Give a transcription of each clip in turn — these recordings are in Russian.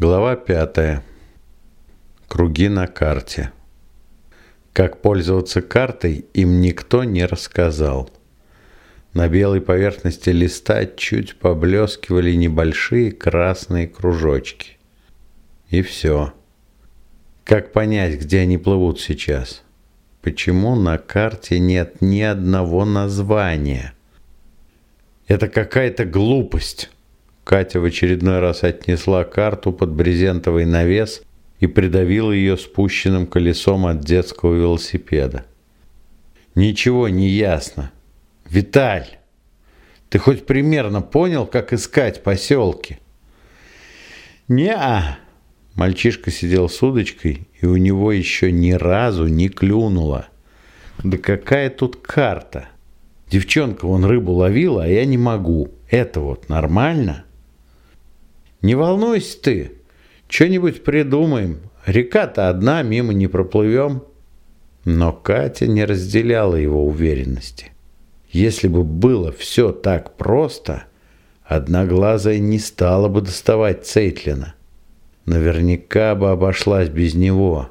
Глава пятая. Круги на карте. Как пользоваться картой, им никто не рассказал. На белой поверхности листа чуть поблескивали небольшие красные кружочки. И все. Как понять, где они плывут сейчас? Почему на карте нет ни одного названия? Это какая-то глупость. Катя в очередной раз отнесла карту под брезентовый навес и придавила ее спущенным колесом от детского велосипеда. Ничего не ясно. Виталь, ты хоть примерно понял, как искать поселки? Не-а. Мальчишка сидел с удочкой, и у него еще ни разу не клюнуло. Да какая тут карта? Девчонка вон рыбу ловила, а я не могу. Это вот нормально? Не волнуйся ты, что-нибудь придумаем. Река-то одна, мимо не проплывем. Но Катя не разделяла его уверенности. Если бы было все так просто, одноглазая не стала бы доставать Цейтлина. Наверняка бы обошлась без него.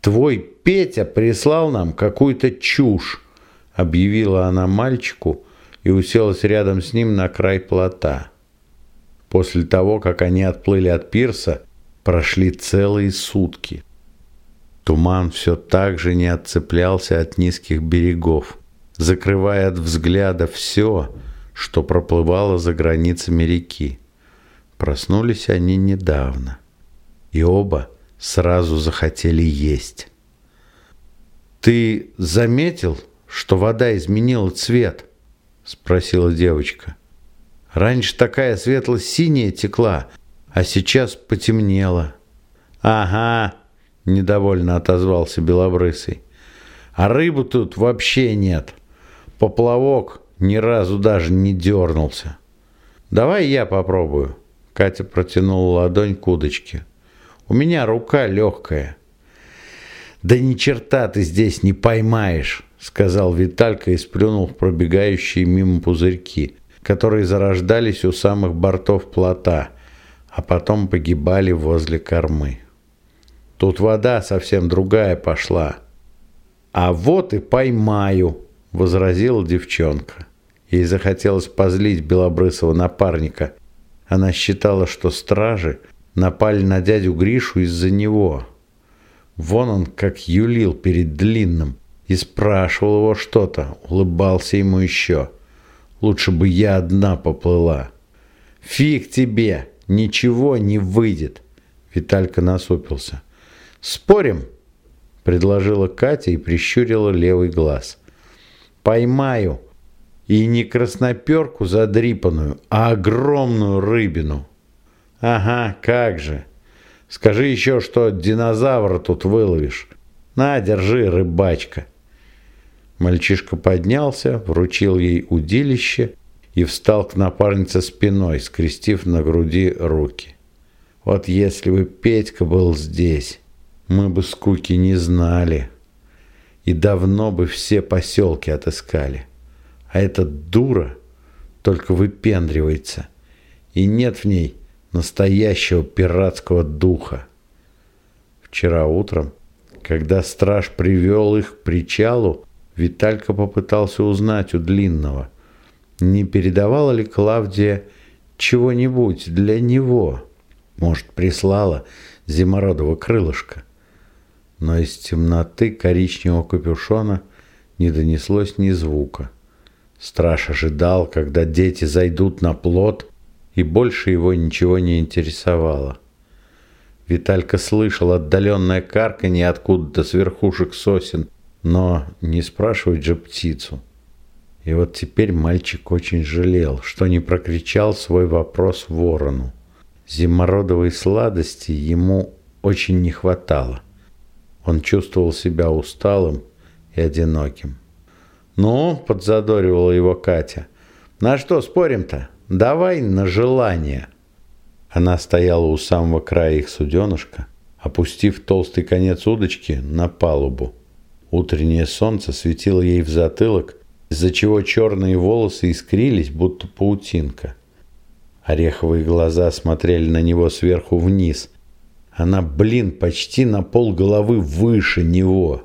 «Твой Петя прислал нам какую-то чушь», — объявила она мальчику и уселась рядом с ним на край плота. После того, как они отплыли от пирса, прошли целые сутки. Туман все так же не отцеплялся от низких берегов, закрывая от взгляда все, что проплывало за границами реки. Проснулись они недавно, и оба сразу захотели есть. «Ты заметил, что вода изменила цвет?» – спросила девочка. Раньше такая светло-синяя текла, а сейчас потемнела. Ага, недовольно отозвался Белобрысый. А рыбы тут вообще нет. Поплавок ни разу даже не дернулся. Давай я попробую. Катя протянула ладонь к удочке. У меня рука легкая. Да ни черта ты здесь не поймаешь, сказал Виталька и сплюнул в пробегающие мимо пузырьки которые зарождались у самых бортов плота, а потом погибали возле кормы. Тут вода совсем другая пошла. «А вот и поймаю», — возразила девчонка. Ей захотелось позлить белобрысого напарника. Она считала, что стражи напали на дядю Гришу из-за него. Вон он как юлил перед длинным и спрашивал его что-то, улыбался ему еще — Лучше бы я одна поплыла. Фиг тебе, ничего не выйдет. Виталька насупился. Спорим? Предложила Катя и прищурила левый глаз. Поймаю. И не красноперку задрипанную, а огромную рыбину. Ага, как же. Скажи еще, что динозавра тут выловишь. На, держи, рыбачка. Мальчишка поднялся, вручил ей удилище и встал к напарнице спиной, скрестив на груди руки. Вот если бы Петька был здесь, мы бы скуки не знали. И давно бы все поселки отыскали. А эта дура только выпендривается. И нет в ней настоящего пиратского духа. Вчера утром, когда страж привел их к причалу, Виталька попытался узнать у Длинного, не передавала ли Клавдия чего-нибудь для него. Может, прислала зимородого крылышка. Но из темноты коричневого капюшона не донеслось ни звука. Страж ожидал, когда дети зайдут на плот, и больше его ничего не интересовало. Виталька слышал отдаленное карканье откуда-то с верхушек сосен, но не спрашивать же птицу. И вот теперь мальчик очень жалел, что не прокричал свой вопрос ворону. Зимородовой сладости ему очень не хватало. Он чувствовал себя усталым и одиноким. «Ну», — подзадоривала его Катя, — «на что спорим-то? Давай на желание». Она стояла у самого края их суденышка, опустив толстый конец удочки на палубу. Утреннее солнце светило ей в затылок, из-за чего черные волосы искрились, будто паутинка. Ореховые глаза смотрели на него сверху вниз. Она, блин, почти на пол головы выше него.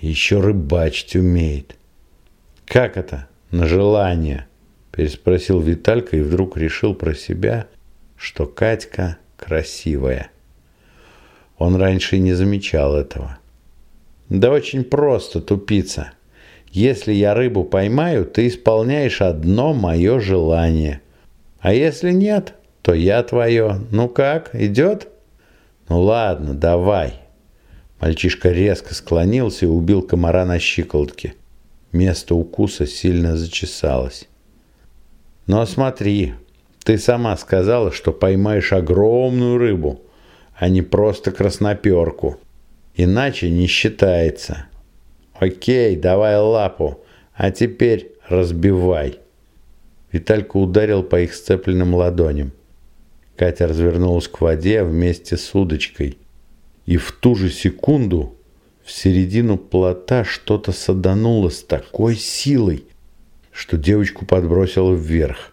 Еще рыбачить умеет. «Как это? На желание?» Переспросил Виталька и вдруг решил про себя, что Катька красивая. Он раньше и не замечал этого. «Да очень просто, тупица. Если я рыбу поймаю, ты исполняешь одно мое желание. А если нет, то я твое. Ну как, идет?» «Ну ладно, давай». Мальчишка резко склонился и убил комара на щиколотке. Место укуса сильно зачесалось. «Но смотри, ты сама сказала, что поймаешь огромную рыбу, а не просто красноперку. Иначе не считается. Окей, давай лапу, а теперь разбивай». Виталька ударил по их сцепленным ладоням. Катя развернулась к воде вместе с удочкой. И в ту же секунду в середину плота что-то садануло с такой силой, что девочку подбросило вверх.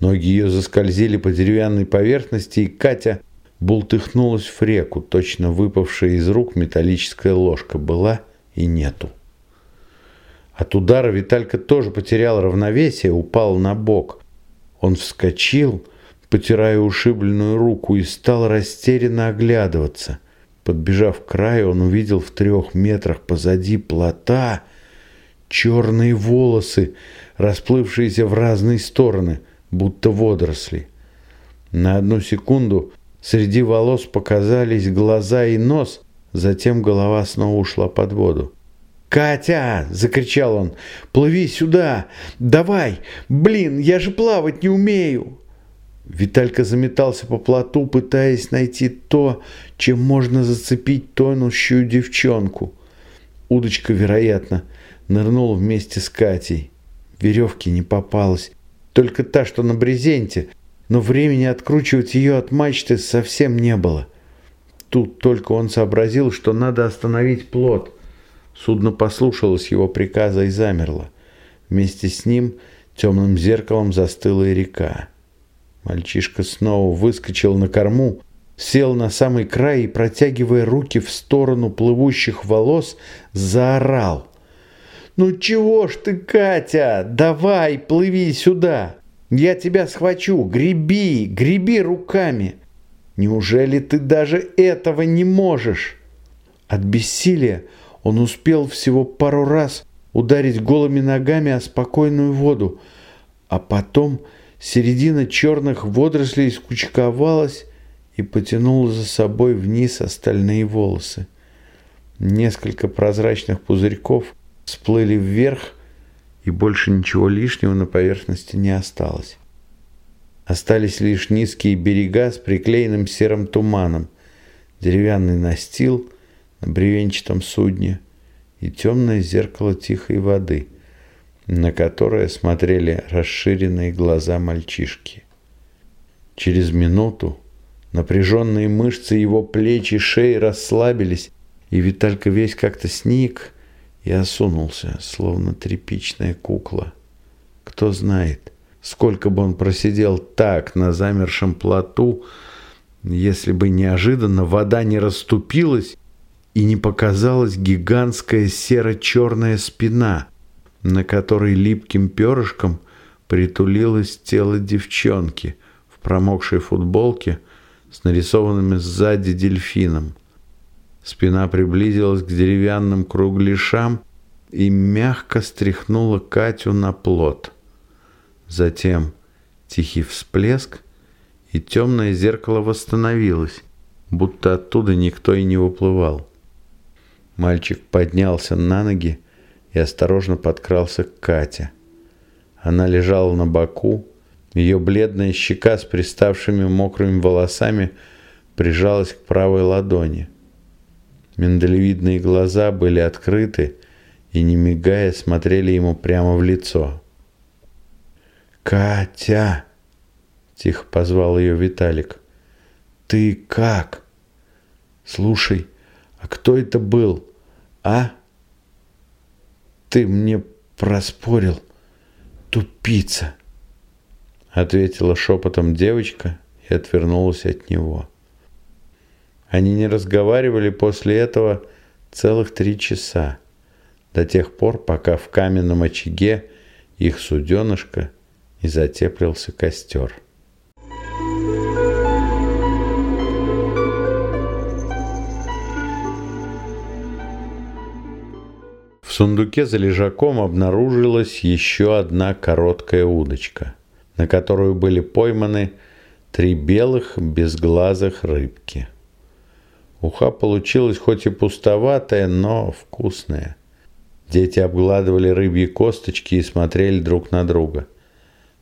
Ноги ее заскользили по деревянной поверхности, и Катя бултыхнулась в реку. Точно выпавшая из рук металлическая ложка была и нету. От удара Виталька тоже потерял равновесие, упал на бок. Он вскочил потирая ушибленную руку, и стал растерянно оглядываться. Подбежав к краю, он увидел в трех метрах позади плота черные волосы, расплывшиеся в разные стороны, будто водоросли. На одну секунду среди волос показались глаза и нос, затем голова снова ушла под воду. «Катя!» – закричал он. «Плыви сюда! Давай! Блин, я же плавать не умею!» Виталька заметался по плоту, пытаясь найти то, чем можно зацепить тонущую девчонку. Удочка, вероятно, нырнула вместе с Катей. Веревки не попалось, только та, что на брезенте, но времени откручивать ее от мачты совсем не было. Тут только он сообразил, что надо остановить плот. Судно послушалось его приказа и замерло. Вместе с ним темным зеркалом застыла и река. Мальчишка снова выскочил на корму, сел на самый край и, протягивая руки в сторону плывущих волос, заорал. «Ну чего ж ты, Катя? Давай, плыви сюда! Я тебя схвачу! Греби, греби руками! Неужели ты даже этого не можешь?» От бессилия он успел всего пару раз ударить голыми ногами о спокойную воду, а потом – Середина черных водорослей скучковалась и потянула за собой вниз остальные волосы. Несколько прозрачных пузырьков всплыли вверх, и больше ничего лишнего на поверхности не осталось. Остались лишь низкие берега с приклеенным серым туманом, деревянный настил на бревенчатом судне и темное зеркало тихой воды – на которое смотрели расширенные глаза мальчишки. Через минуту напряженные мышцы его плеч и шеи расслабились, и Виталька весь как-то сник и осунулся, словно тряпичная кукла. Кто знает, сколько бы он просидел так на замершем плоту, если бы неожиданно вода не расступилась и не показалась гигантская серо-черная спина – на которой липким перышком притулилось тело девчонки в промокшей футболке с нарисованными сзади дельфином. Спина приблизилась к деревянным кругляшам и мягко стряхнула Катю на плот. Затем тихий всплеск, и темное зеркало восстановилось, будто оттуда никто и не выплывал. Мальчик поднялся на ноги и осторожно подкрался к Кате. Она лежала на боку, ее бледная щека с приставшими мокрыми волосами прижалась к правой ладони. Миндалевидные глаза были открыты и, не мигая, смотрели ему прямо в лицо. «Катя!» – тихо позвал ее Виталик. «Ты как? Слушай, а кто это был, а?» ты мне проспорил, тупица!» Ответила шепотом девочка и отвернулась от него. Они не разговаривали после этого целых три часа, до тех пор, пока в каменном очаге их суденышко не затеплился костер. В сундуке за лежаком обнаружилась еще одна короткая удочка, на которую были пойманы три белых безглазых рыбки – Уха получилась хоть и пустоватая, но вкусная. Дети обгладывали рыбьи косточки и смотрели друг на друга.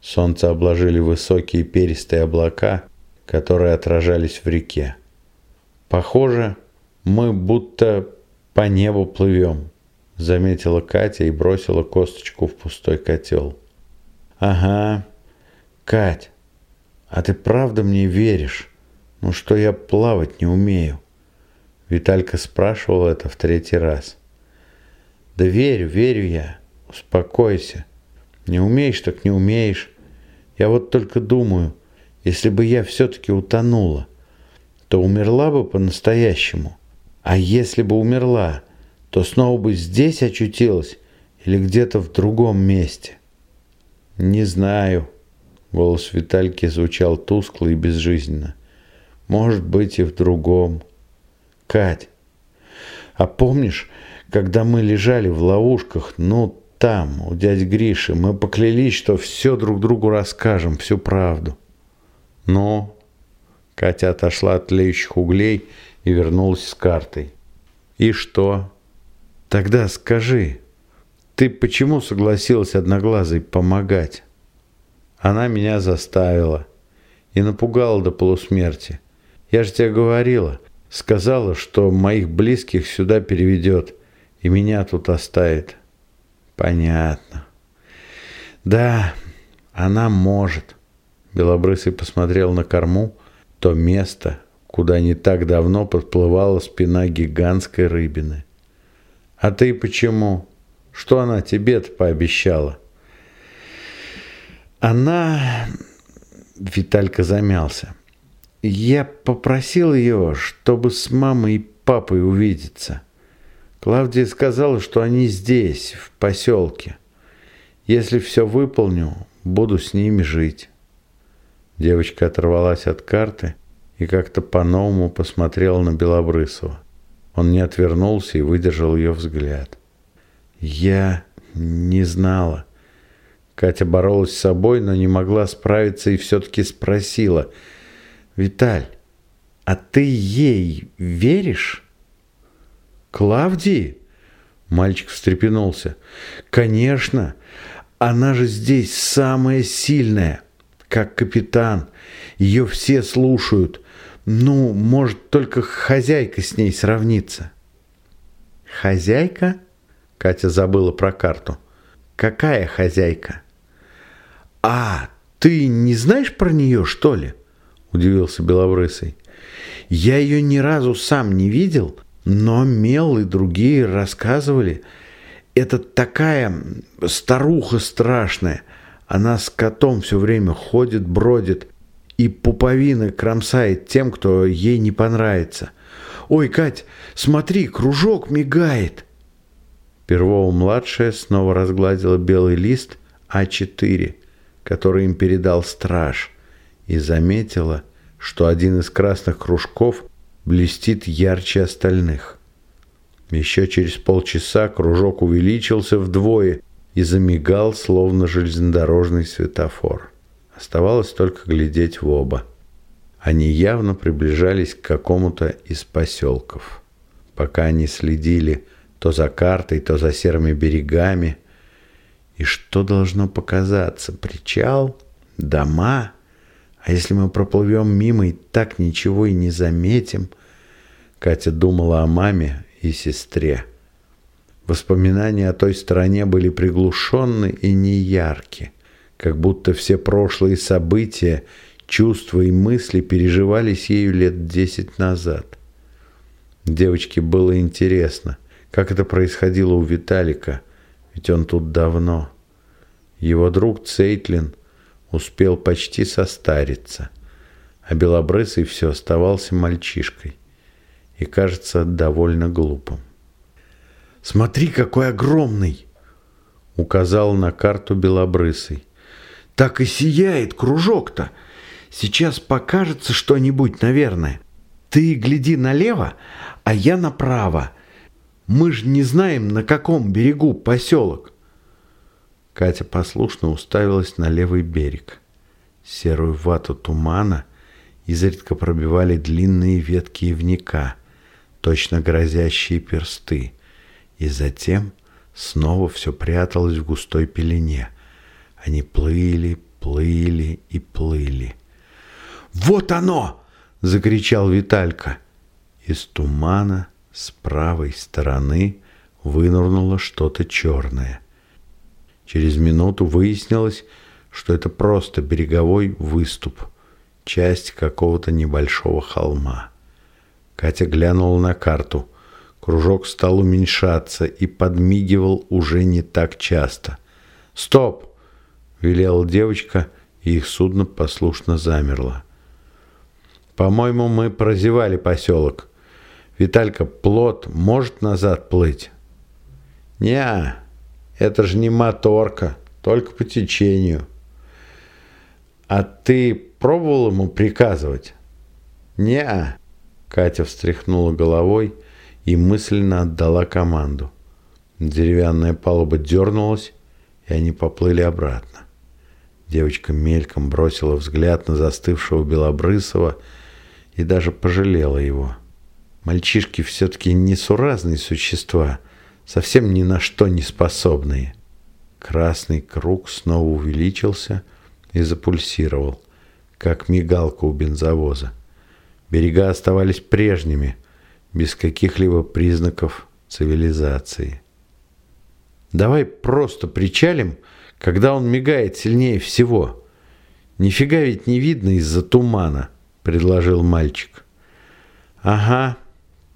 Солнце обложили высокие перистые облака, которые отражались в реке. «Похоже, мы будто по небу плывем», — заметила Катя и бросила косточку в пустой котел. «Ага, Кать, а ты правда мне веришь? Ну что я плавать не умею?» Виталька спрашивал это в третий раз. «Да верю, верю я. Успокойся. Не умеешь, так не умеешь. Я вот только думаю, если бы я все-таки утонула, то умерла бы по-настоящему. А если бы умерла, то снова бы здесь очутилась или где-то в другом месте?» «Не знаю», — голос Витальки звучал тускло и безжизненно. «Может быть и в другом». Кать, а помнишь, когда мы лежали в ловушках, ну, там, у дяди Гриши, мы поклялись, что все друг другу расскажем, всю правду. Ну, Катя отошла от тлеющих углей и вернулась с картой. И что? Тогда скажи, ты почему согласилась одноглазой помогать? Она меня заставила и напугала до полусмерти. Я же тебе говорила, Сказала, что моих близких сюда переведет и меня тут оставит. Понятно. Да, она может. Белобрысый посмотрел на корму, то место, куда не так давно подплывала спина гигантской рыбины. А ты почему? Что она тебе-то пообещала? Она... Виталька замялся. Я попросил ее, чтобы с мамой и папой увидеться. Клавдия сказала, что они здесь, в поселке. Если все выполню, буду с ними жить. Девочка оторвалась от карты и как-то по-новому посмотрела на Белобрысова. Он не отвернулся и выдержал ее взгляд. «Я не знала». Катя боролась с собой, но не могла справиться и все-таки спросила – Виталь, а ты ей веришь? Клавдии? Мальчик встрепенулся. Конечно, она же здесь самая сильная, как капитан. Ее все слушают. Ну, может, только хозяйка с ней сравнится. Хозяйка? Катя забыла про карту. Какая хозяйка? А, ты не знаешь про нее, что ли? Удивился Белобрысый. Я ее ни разу сам не видел, но Мел и другие рассказывали. Это такая старуха страшная. Она с котом все время ходит, бродит и пуповины кромсает тем, кто ей не понравится. «Ой, Кать, смотри, кружок мигает!» Первого-младшая снова разгладила белый лист А4, который им передал страж и заметила, что один из красных кружков блестит ярче остальных. Еще через полчаса кружок увеличился вдвое и замигал, словно железнодорожный светофор. Оставалось только глядеть в оба. Они явно приближались к какому-то из поселков. Пока они следили то за картой, то за серыми берегами. И что должно показаться? Причал? Дома? А если мы проплывем мимо и так ничего и не заметим? Катя думала о маме и сестре. Воспоминания о той стороне были приглушенны и неярки, как будто все прошлые события, чувства и мысли переживались ею лет десять назад. Девочке было интересно, как это происходило у Виталика, ведь он тут давно. Его друг Цейтлин успел почти состариться, а Белобрысый все оставался мальчишкой и, кажется, довольно глупым. «Смотри, какой огромный!» — указал на карту Белобрысый. «Так и сияет кружок-то! Сейчас покажется что-нибудь, наверное. Ты гляди налево, а я направо. Мы же не знаем, на каком берегу поселок». Катя послушно уставилась на левый берег. Серую вату тумана изредка пробивали длинные ветки ивника, точно грозящие персты, и затем снова все пряталось в густой пелене. Они плыли, плыли и плыли. «Вот оно!» — закричал Виталька. Из тумана с правой стороны вынырнуло что-то черное. Через минуту выяснилось, что это просто береговой выступ, часть какого-то небольшого холма. Катя глянула на карту. Кружок стал уменьшаться и подмигивал уже не так часто. «Стоп!» — велела девочка, и их судно послушно замерло. «По-моему, мы прозевали поселок. Виталька, плот может назад плыть?» «Не, это же не моторка, только по течению». «А ты пробовал ему приказывать?» «Не-а». Катя встряхнула головой и мысленно отдала команду. Деревянная палуба дернулась, и они поплыли обратно. Девочка мельком бросила взгляд на застывшего Белобрысова и даже пожалела его. Мальчишки все-таки несуразные существа, совсем ни на что не способные. Красный круг снова увеличился и запульсировал, как мигалка у бензовоза. Берега оставались прежними, без каких-либо признаков цивилизации. Давай просто причалим, когда он мигает сильнее всего. Нифига ведь не видно из-за тумана, предложил мальчик. Ага,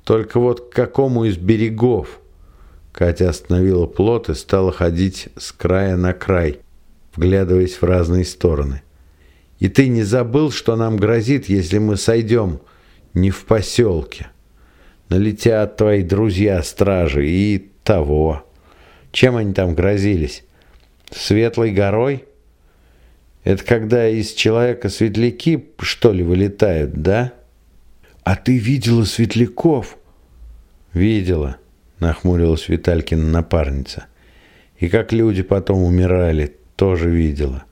только вот к какому из берегов? Катя остановила плот и стала ходить с края на край, вглядываясь в разные стороны. И ты не забыл, что нам грозит, если мы сойдем не в поселке? Налетят твои друзья-стражи и того. Чем они там грозились? Светлой горой? Это когда из человека светляки, что ли, вылетают, да? А ты видела светляков? Видела, нахмурилась Виталькина напарница. И как люди потом умирали, тоже видела.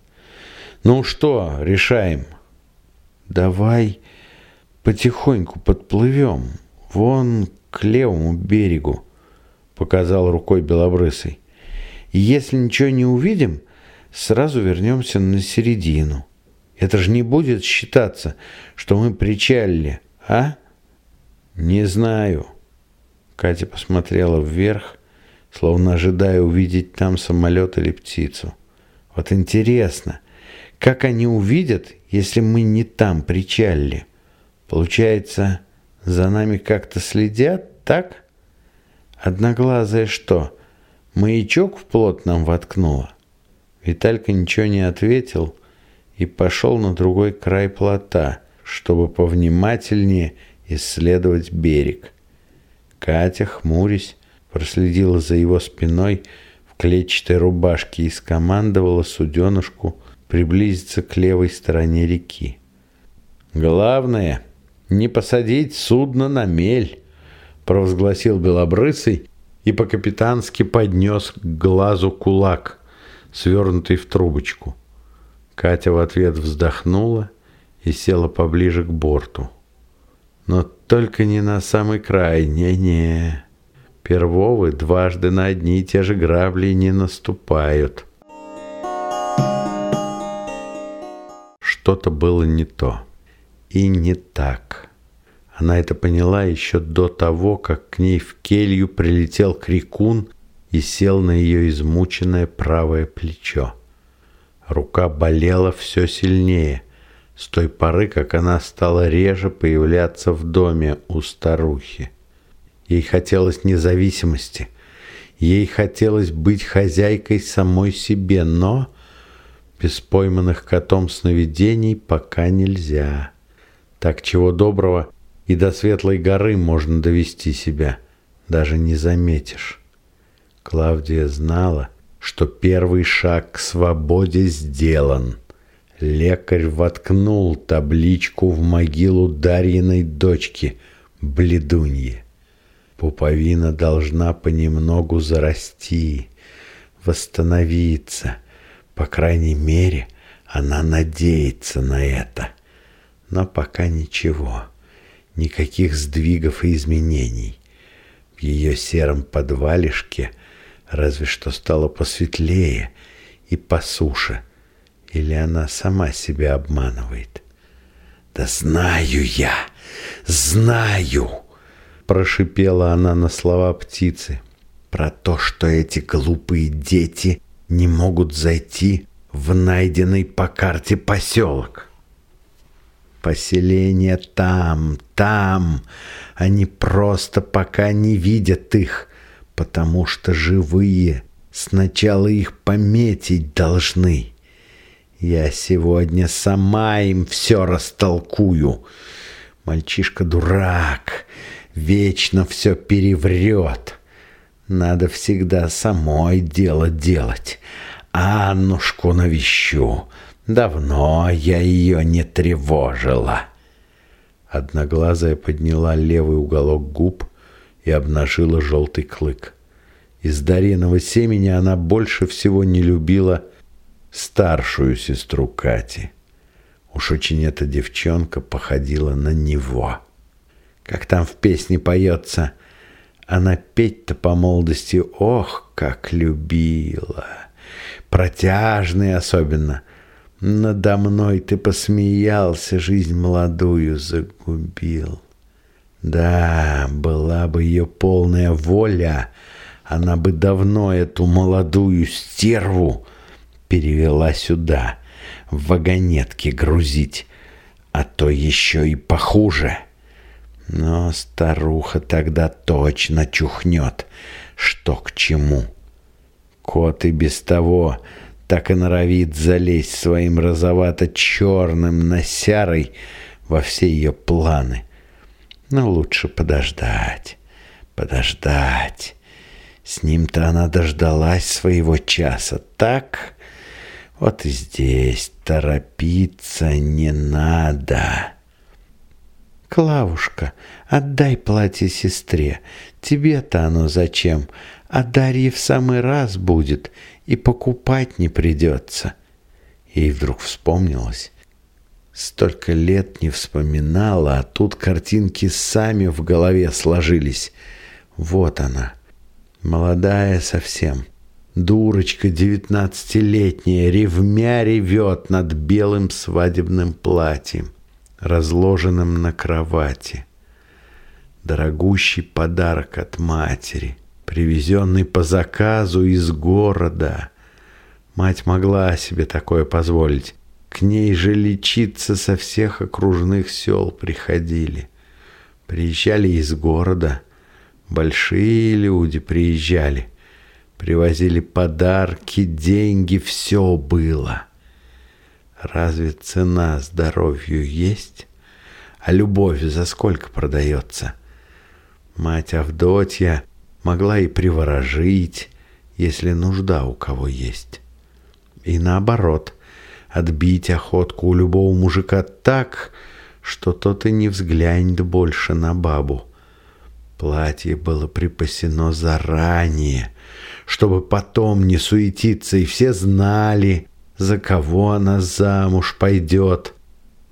Ну что, решаем? Давай потихоньку подплывем. Вон к левому берегу, показал рукой Белобрысый. Если ничего не увидим, сразу вернемся на середину. Это же не будет считаться, что мы причалили, а? Не знаю. Катя посмотрела вверх, словно ожидая увидеть там самолет или птицу. Вот интересно, как они увидят, если мы не там причалили? Получается, за нами как-то следят, так? Одноглазая что, маячок в плот нам воткнула? Виталька ничего не ответил и пошел на другой край плота, чтобы повнимательнее исследовать берег. Катя, хмурясь, проследила за его спиной в клетчатой рубашке и скомандовала суденушку приблизиться к левой стороне реки. «Главное, не посадить судно на мель», — провозгласил Белобрысый и по-капитански поднес к глазу кулак, свернутый в трубочку. Катя в ответ вздохнула и села поближе к борту. Но только не на самый край, не-не. Первовы дважды на одни и те же грабли не наступают. Что-то было не то и не так. Она это поняла еще до того, как к ней в келью прилетел крикун и сел на ее измученное правое плечо. Рука болела все сильнее, с той поры, как она стала реже появляться в доме у старухи. Ей хотелось независимости, Ей хотелось быть хозяйкой самой себе, но без пойманных котом сновидений пока нельзя. Так чего доброго и до светлой горы можно довести себя, даже не заметишь. Клавдия знала, что первый шаг к свободе сделан. Лекарь воткнул табличку в могилу Дарьиной дочки, бледуньи. Пуповина должна понемногу зарасти, восстановиться. По крайней мере, она надеется на это. Но пока ничего, никаких сдвигов и изменений. В ее сером подвалишке разве что стало посветлее и по суше. Или она сама себя обманывает? «Да знаю я, знаю!» Прошипела она на слова птицы. Про то, что эти глупые дети не могут зайти в найденный по карте поселок. Поселение там, там. Они просто пока не видят их, потому что живые сначала их пометить должны. Я сегодня сама им все растолкую. Мальчишка дурак, вечно все переврет. Надо всегда самой дело делать. Аннушку навещу. Давно я ее не тревожила. Одноглазая подняла левый уголок губ и обнажила желтый клык. Из Дариного семени она больше всего не любила старшую сестру Кати. Уж очень эта девчонка походила на него. Как там в песне поется, она петь-то по молодости, ох, как любила. Протяжный особенно — надо мной ты посмеялся, жизнь молодую загубил. Да, была бы ее полная воля, она бы давно эту молодую стерву перевела сюда, в вагонетки грузить, а то еще и похуже. Но старуха тогда точно чухнет, что к чему. Кот и без того так и норовит залезть своим розовато-черным носярой во все ее планы. Но лучше подождать, подождать. С ним-то она дождалась своего часа, так? Вот и здесь торопиться не надо. Клавушка, отдай платье сестре. Тебе-то оно зачем? А Дарье в самый раз будет, и покупать не придется. Ей вдруг вспомнилось. Столько лет не вспоминала, а тут картинки сами в голове сложились. Вот она, молодая совсем, дурочка девятнадцатилетняя, ревмя ревет над белым свадебным платьем, разложенным на кровати. Дорогущий подарок от матери — привезенный по заказу из города. Мать могла себе такое позволить. К ней же лечиться со всех окружных сел приходили. Приезжали из города. Большие люди приезжали. Привозили подарки, деньги, все было. Разве цена здоровью есть? А любовь за сколько продается? Мать Авдотья могла и приворожить, если нужда у кого есть. И наоборот, отбить охотку у любого мужика так, что тот и не взглянет больше на бабу. Платье было припасено заранее, чтобы потом не суетиться, и все знали, за кого она замуж пойдет.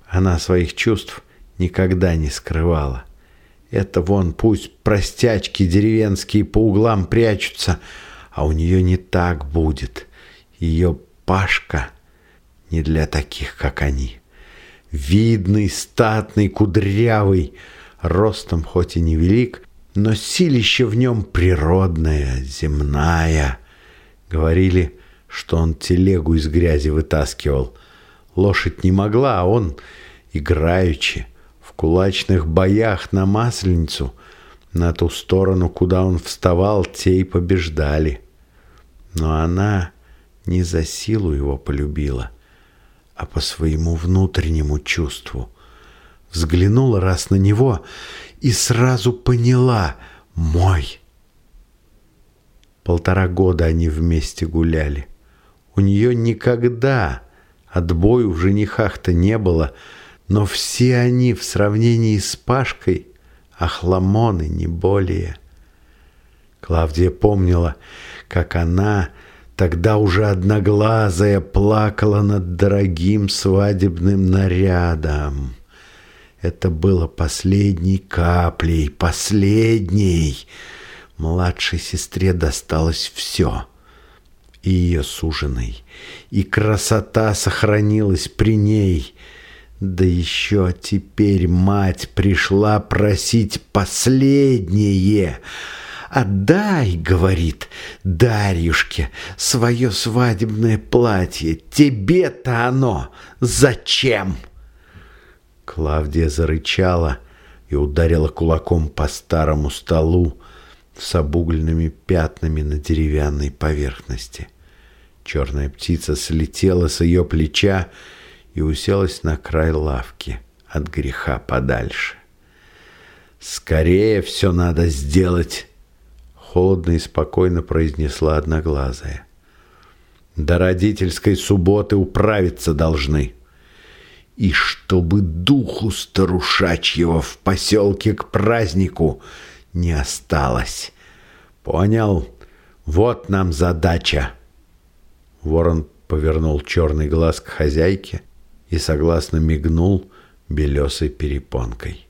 Она своих чувств никогда не скрывала. Это вон пусть простячки деревенские по углам прячутся, а у нее не так будет. Ее Пашка не для таких, как они. Видный, статный, кудрявый, ростом хоть и невелик, но силище в нем природное, земная. Говорили, что он телегу из грязи вытаскивал. Лошадь не могла, а он, играючи, кулачных боях на Масленицу На ту сторону, куда он вставал, те и побеждали. Но она не за силу его полюбила, а по своему внутреннему чувству. Взглянула раз на него и сразу поняла — мой. Полтора года они вместе гуляли. У нее никогда отбою в женихах-то не было, но все они в сравнении с Пашкой охламоны, не более. Клавдия помнила, как она, тогда уже одноглазая, плакала над дорогим свадебным нарядом. Это было последней каплей, последней. Младшей сестре досталось все. И ее суженой, и красота сохранилась при ней — да еще теперь мать пришла просить последнее. «Отдай, — говорит Дарьюшке, — свое свадебное платье. Тебе-то оно зачем?» Клавдия зарычала и ударила кулаком по старому столу с обугленными пятнами на деревянной поверхности. Черная птица слетела с ее плеча и уселась на край лавки от греха подальше. «Скорее все надо сделать!» Холодно и спокойно произнесла одноглазая. «До родительской субботы управиться должны!» И чтобы духу старушачьего в поселке к празднику не осталось. Понял? Вот нам задача. Ворон повернул черный глаз к хозяйке и согласно мигнул белесой перепонкой.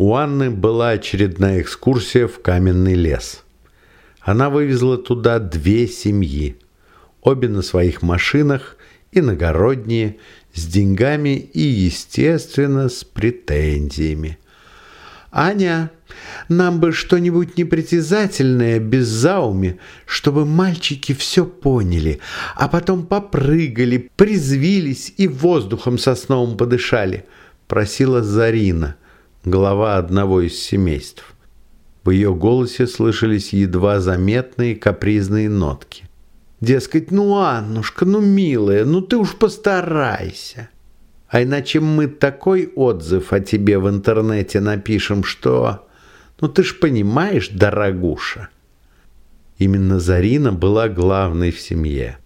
У Анны была очередная экскурсия в каменный лес. Она вывезла туда две семьи, обе на своих машинах, иногородние, с деньгами и, естественно, с претензиями. «Аня, нам бы что-нибудь непритязательное, без зауми, чтобы мальчики все поняли, а потом попрыгали, призвились и воздухом сосновым подышали», — просила Зарина, глава одного из семейств. В ее голосе слышались едва заметные капризные нотки. Дескать, ну, Аннушка, ну, милая, ну ты уж постарайся. А иначе мы такой отзыв о тебе в интернете напишем, что... Ну ты ж понимаешь, дорогуша. Именно Зарина была главной в семье.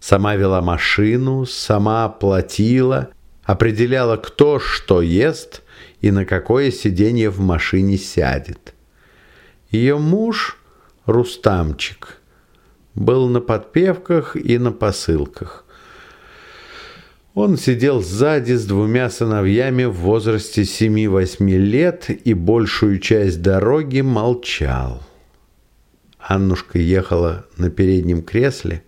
Сама вела машину, сама оплатила, определяла, кто что ест и на какое сиденье в машине сядет. Ее муж, Рустамчик, был на подпевках и на посылках. Он сидел сзади с двумя сыновьями в возрасте 7-8 лет и большую часть дороги молчал. Аннушка ехала на переднем кресле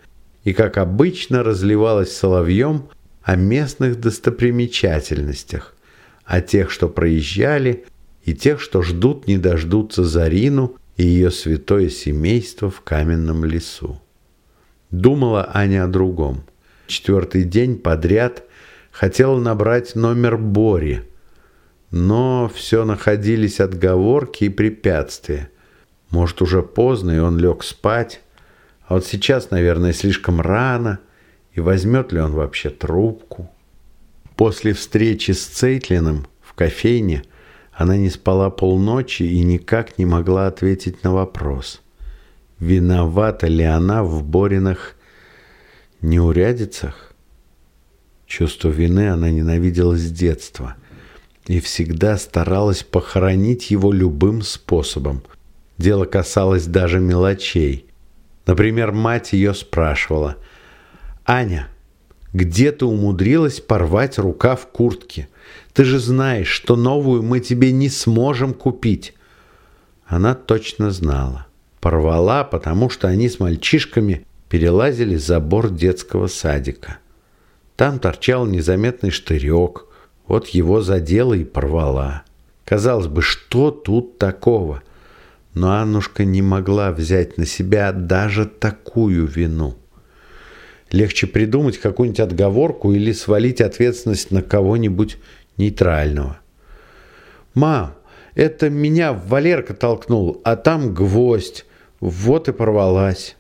и, как обычно, разливалась соловьем о местных достопримечательностях, о тех, что проезжали, и тех, что ждут не дождутся Зарину и ее святое семейство в каменном лесу. Думала Аня о другом – четвертый день подряд хотела набрать номер Бори, но все находились отговорки и препятствия. Может, уже поздно, и он лег спать. А вот сейчас, наверное, слишком рано, и возьмет ли он вообще трубку? После встречи с Цейтлиным в кофейне она не спала полночи и никак не могла ответить на вопрос, виновата ли она в Бориных неурядицах. Чувство вины она ненавидела с детства и всегда старалась похоронить его любым способом. Дело касалось даже мелочей. Например, мать ее спрашивала, «Аня, где ты умудрилась порвать рукав куртки? Ты же знаешь, что новую мы тебе не сможем купить». Она точно знала. Порвала, потому что они с мальчишками перелазили забор детского садика. Там торчал незаметный штырек, вот его задела и порвала. Казалось бы, что тут такого? Но Аннушка не могла взять на себя даже такую вину. Легче придумать какую-нибудь отговорку или свалить ответственность на кого-нибудь нейтрального. «Мам, это меня Валерка толкнул, а там гвоздь. Вот и порвалась».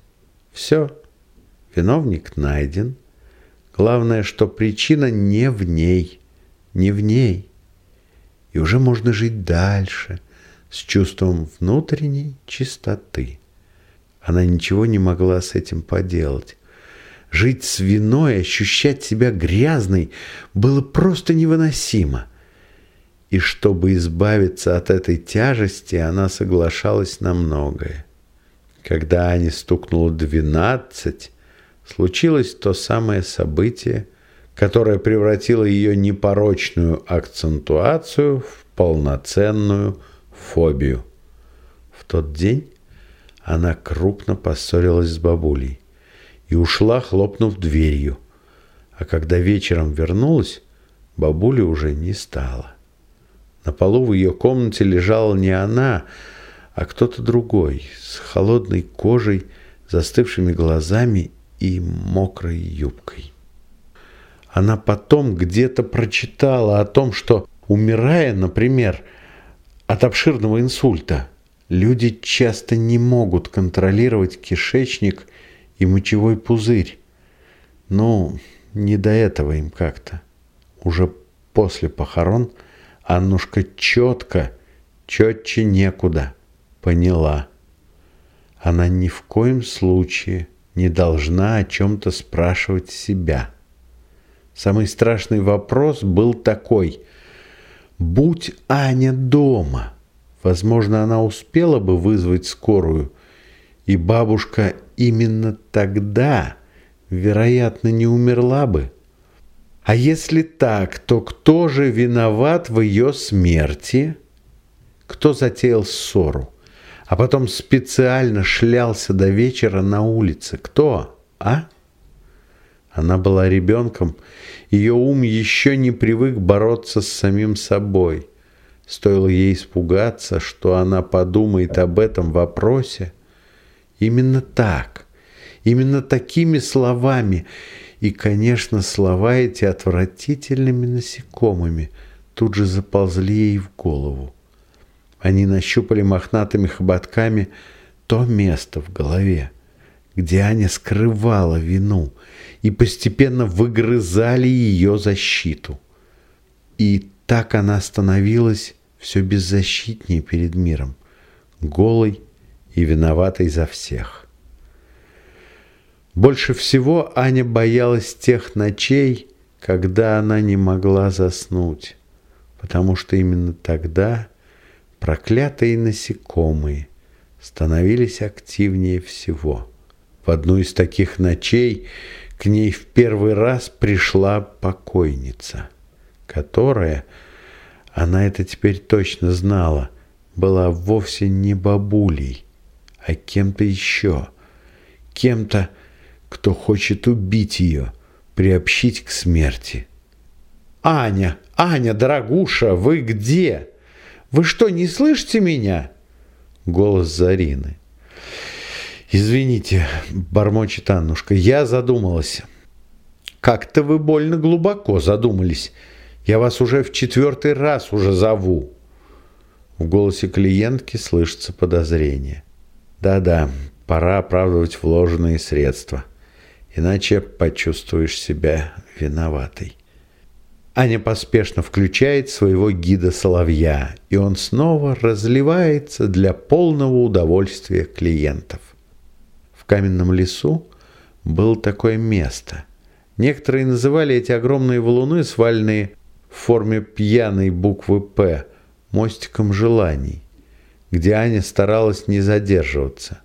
«Все, виновник найден. Главное, что причина не в ней, не в ней. И уже можно жить дальше» с чувством внутренней чистоты. Она ничего не могла с этим поделать. Жить с виной, ощущать себя грязной было просто невыносимо. И чтобы избавиться от этой тяжести, она соглашалась на многое. Когда Ане стукнуло двенадцать, случилось то самое событие, которое превратило ее непорочную акцентуацию в полноценную фобию. В тот день она крупно поссорилась с бабулей и ушла, хлопнув дверью. А когда вечером вернулась, бабули уже не стало. На полу в ее комнате лежала не она, а кто-то другой, с холодной кожей, застывшими глазами и мокрой юбкой. Она потом где-то прочитала о том, что, умирая, например, от обширного инсульта, люди часто не могут контролировать кишечник и мочевой пузырь. Ну, не до этого им как-то. Уже после похорон Аннушка четко, четче некуда поняла. Она ни в коем случае не должна о чем-то спрашивать себя. Самый страшный вопрос был такой. «Будь Аня дома!» Возможно, она успела бы вызвать скорую, и бабушка именно тогда, вероятно, не умерла бы. А если так, то кто же виноват в ее смерти? Кто затеял ссору, а потом специально шлялся до вечера на улице? Кто, а? Она была ребенком, ее ум еще не привык бороться с самим собой. Стоило ей испугаться, что она подумает об этом вопросе – Именно так, именно такими словами. И, конечно, слова эти отвратительными насекомыми тут же заползли ей в голову. Они нащупали мохнатыми хоботками то место в голове, где Аня скрывала вину, и постепенно выгрызали ее защиту. И так она становилась все беззащитнее перед миром, голой и виноватой за всех. Больше всего Аня боялась тех ночей, когда она не могла заснуть, потому что именно тогда проклятые насекомые становились активнее всего. В одну из таких ночей к ней в первый раз пришла покойница, которая, она это теперь точно знала, была вовсе не бабулей, а кем-то еще. Кем-то, кто хочет убить ее, приобщить к смерти. «Аня, Аня, дорогуша, вы где? Вы что, не слышите меня?» Голос Зарины. «Извините», — бормочет Аннушка, — «я задумалась». «Как-то вы больно глубоко задумались. Я вас уже в четвертый раз уже зову». В голосе клиентки слышится подозрение. Да-да, пора оправдывать вложенные средства, иначе почувствуешь себя виноватой. Аня поспешно включает своего гида Соловья, и он снова разливается для полного удовольствия клиентов. В каменном лесу было такое место. Некоторые называли эти огромные валуны, свальные в форме пьяной буквы «П», мостиком желаний где Аня старалась не задерживаться.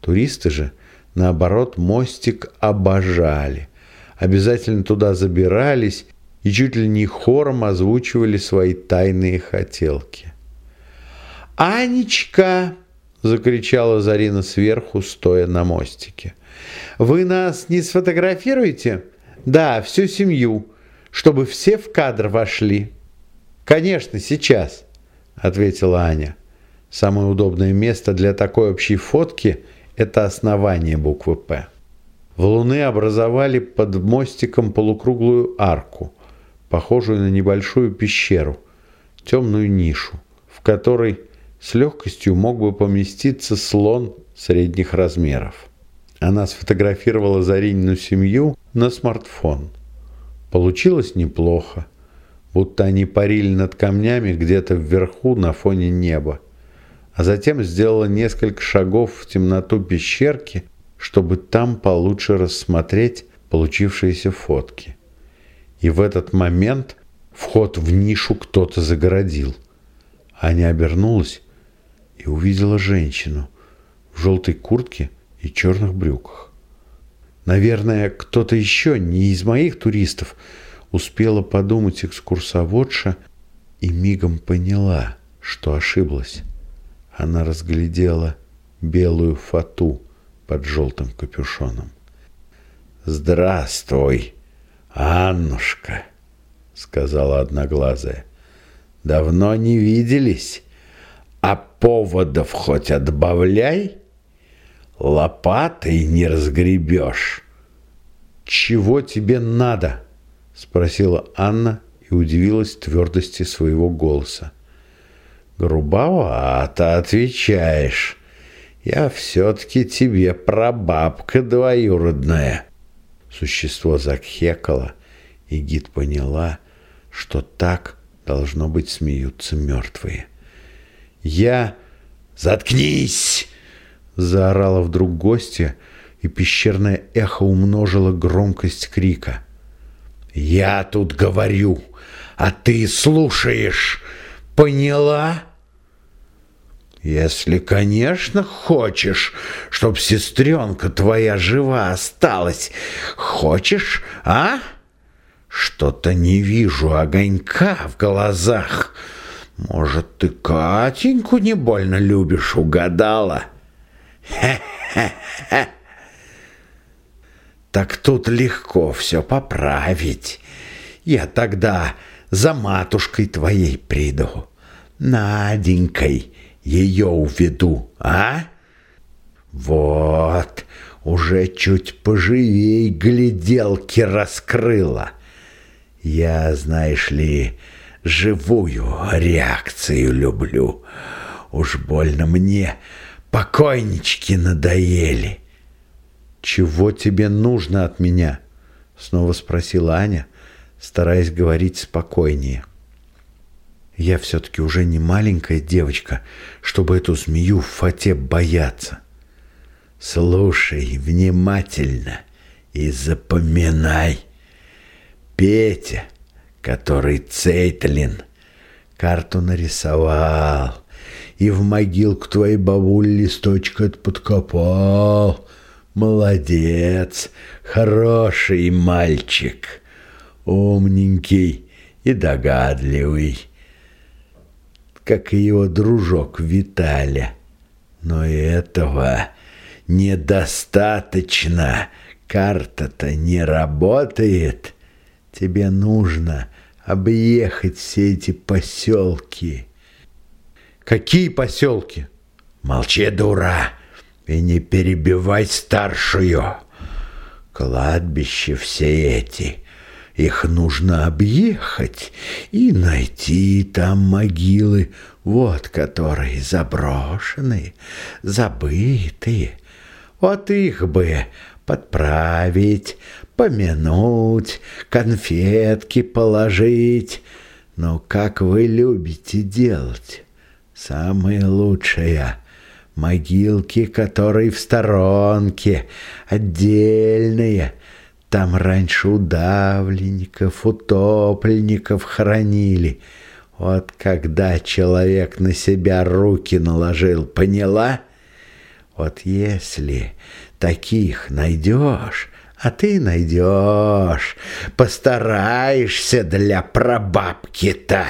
Туристы же, наоборот, мостик обожали. Обязательно туда забирались и чуть ли не хором озвучивали свои тайные хотелки. «Анечка!» – закричала Зарина сверху, стоя на мостике. «Вы нас не сфотографируете?» «Да, всю семью, чтобы все в кадр вошли». «Конечно, сейчас», – ответила Аня. Самое удобное место для такой общей фотки – это основание буквы «П». Валуны образовали под мостиком полукруглую арку, похожую на небольшую пещеру, темную нишу, в которой с легкостью мог бы поместиться слон средних размеров. Она сфотографировала Заринину семью на смартфон. Получилось неплохо, будто они парили над камнями где-то вверху на фоне неба, а затем сделала несколько шагов в темноту пещерки, чтобы там получше рассмотреть получившиеся фотки. И в этот момент вход в нишу кто-то загородил. Аня обернулась и увидела женщину в желтой куртке и черных брюках. Наверное, кто-то еще, не из моих туристов, успела подумать экскурсоводша и мигом поняла, что ошиблась. Она разглядела белую фату под желтым капюшоном. «Здравствуй, Аннушка!» — сказала одноглазая. «Давно не виделись, а поводов хоть отбавляй!» лопатой не разгребешь. «Чего тебе надо?» – спросила Анна и удивилась твердости своего голоса. «Грубовато отвечаешь. Я все-таки тебе прабабка двоюродная». Существо закхекало, и гид поняла, что так, должно быть, смеются мертвые. «Я...» «Заткнись!» Заорала вдруг гостья, и пещерное эхо умножило громкость крика. «Я тут говорю, а ты слушаешь. Поняла?» «Если, конечно, хочешь, чтоб сестренка твоя жива осталась. Хочешь, а? Что-то не вижу огонька в глазах. Может, ты Катеньку не больно любишь, угадала?» Хе-хе-хе. Так тут легко все поправить. Я тогда за матушкой твоей приду. Наденькой ее уведу, а? Вот, уже чуть поживей гляделки раскрыла. Я, знаешь ли, живую реакцию люблю. Уж больно мне Покойнички надоели. «Чего тебе нужно от меня?» Снова спросила Аня, стараясь говорить спокойнее. «Я все-таки уже не маленькая девочка, чтобы эту змею в фате бояться. Слушай внимательно и запоминай. Петя, который Цейтлин, карту нарисовал, и в могилку твоей бабуль листочек подкопал. Молодец, хороший мальчик, умненький и догадливый, как и его дружок Виталя. Но этого недостаточно, карта-то не работает. Тебе нужно объехать все эти поселки Какие поселки? Молчи, дура, и не перебивай старшую. Кладбища все эти, их нужно объехать и найти там могилы, вот которые заброшенные, забытые. Вот их бы подправить, помянуть, конфетки положить. Но как вы любите делать? Самое лучшее — могилки, которые в сторонке, отдельные. Там раньше удавленников, утопленников хранили. Вот когда человек на себя руки наложил, поняла? Вот если таких найдешь, а ты найдешь, постараешься для прабабки-то.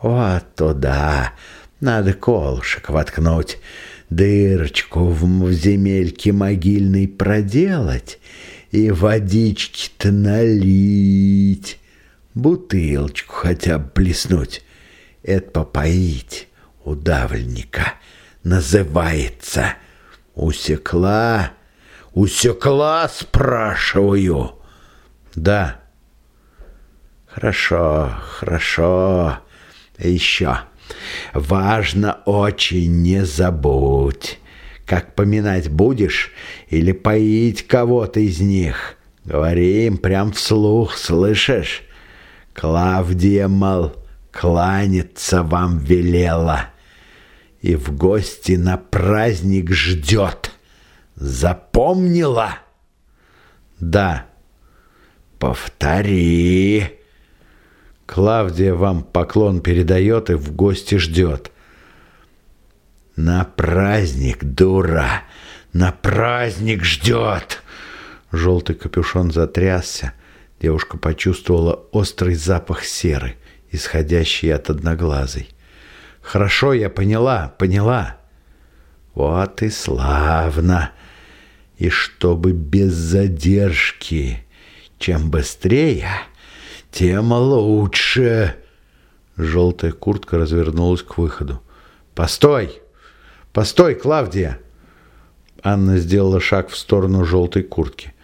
Вот туда, надо колышек воткнуть, дырочку в земельке могильной проделать и водички-то налить, бутылочку хотя бы плеснуть. Это попоить удавленника называется. Усекла, Усекла, спрашиваю. Да. Хорошо, хорошо. Еще. Важно очень не забудь. Как поминать будешь или поить кого-то из них? Говори им прям вслух, слышишь? Клавдия, мол, кланяться вам велела и в гости на праздник ждет. Запомнила? Да. Повтори. Клавдия вам поклон передает и в гости ждет. На праздник, дура, на праздник ждет. Желтый капюшон затрясся. Девушка почувствовала острый запах серы, исходящий от одноглазой. Хорошо, я поняла, поняла. Вот и славно. И чтобы без задержки. Чем быстрее, тем лучше. Желтая куртка развернулась к выходу. «Постой! Постой, Клавдия!» Анна сделала шаг в сторону желтой куртки.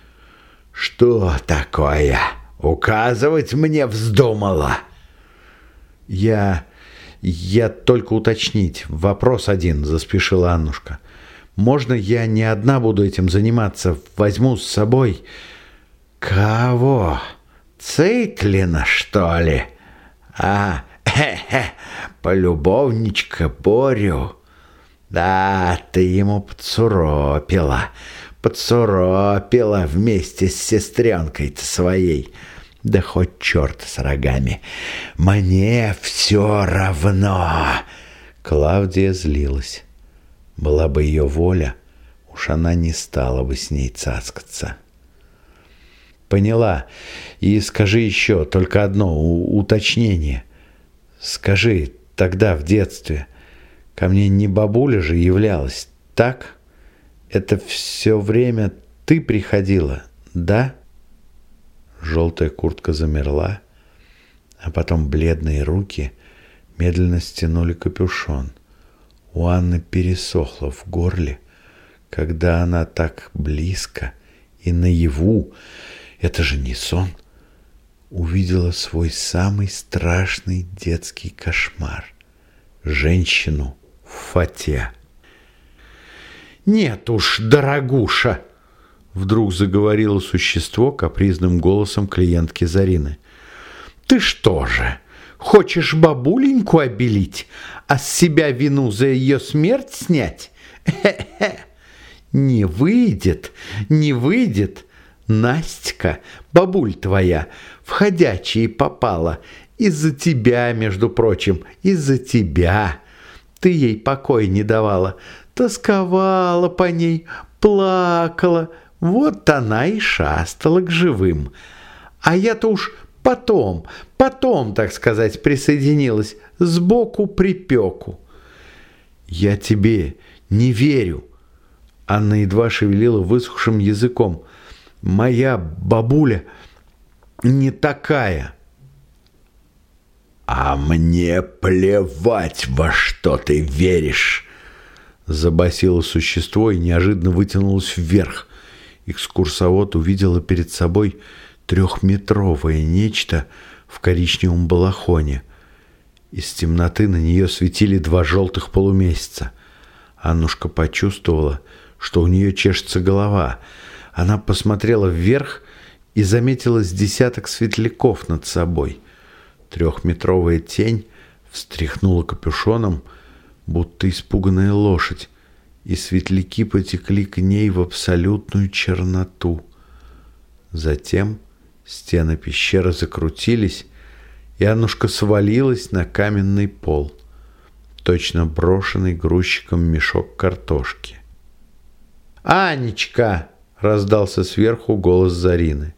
«Что такое? Указывать мне вздумала?» «Я... «Я только уточнить. Вопрос один», — заспешила Аннушка. «Можно я не одна буду этим заниматься? Возьму с собой...» «Кого? Цейтлина, что ли? А, хе-хе, полюбовничка Борю. Да, ты ему подсуропила, подсуропила вместе с сестренкой-то своей». Да хоть черт с рогами. Мне все равно. Клавдия злилась. Была бы ее воля, уж она не стала бы с ней цацкаться. Поняла. И скажи еще только одно уточнение. Скажи, тогда в детстве ко мне не бабуля же являлась, так? Это все время ты приходила, да? Желтая куртка замерла, а потом бледные руки медленно стянули капюшон. У Анны пересохло в горле, когда она так близко и наяву, это же не сон, увидела свой самый страшный детский кошмар — женщину в фате. «Нет уж, дорогуша!» Вдруг заговорило существо капризным голосом клиентки Зарины. «Ты что же, хочешь бабуленьку обелить, а с себя вину за ее смерть снять? Хе-хе! Не выйдет, не выйдет. Настя, бабуль твоя, в попала. Из-за тебя, между прочим, из-за тебя. Ты ей покой не давала, тосковала по ней, плакала, вот она и шастала к живым. А я-то уж потом, потом, так сказать, присоединилась, сбоку припеку. Я тебе не верю. Анна едва шевелила высохшим языком. Моя бабуля не такая. А мне плевать, во что ты веришь. Забасило существо и неожиданно вытянулось вверх. Экскурсовод увидела перед собой трехметровое нечто в коричневом балахоне. Из темноты на нее светили два желтых полумесяца. Аннушка почувствовала, что у нее чешется голова. Она посмотрела вверх и заметила с десяток светляков над собой. Трехметровая тень встряхнула капюшоном, будто испуганная лошадь, и светляки потекли к ней в абсолютную черноту. Затем стены пещеры закрутились, и Аннушка свалилась на каменный пол, точно брошенный грузчиком мешок картошки. «Анечка!» — раздался сверху голос Зарины.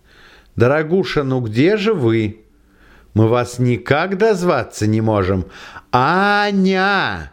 «Дорогуша, ну где же вы? Мы вас никак дозваться не можем. Аня!»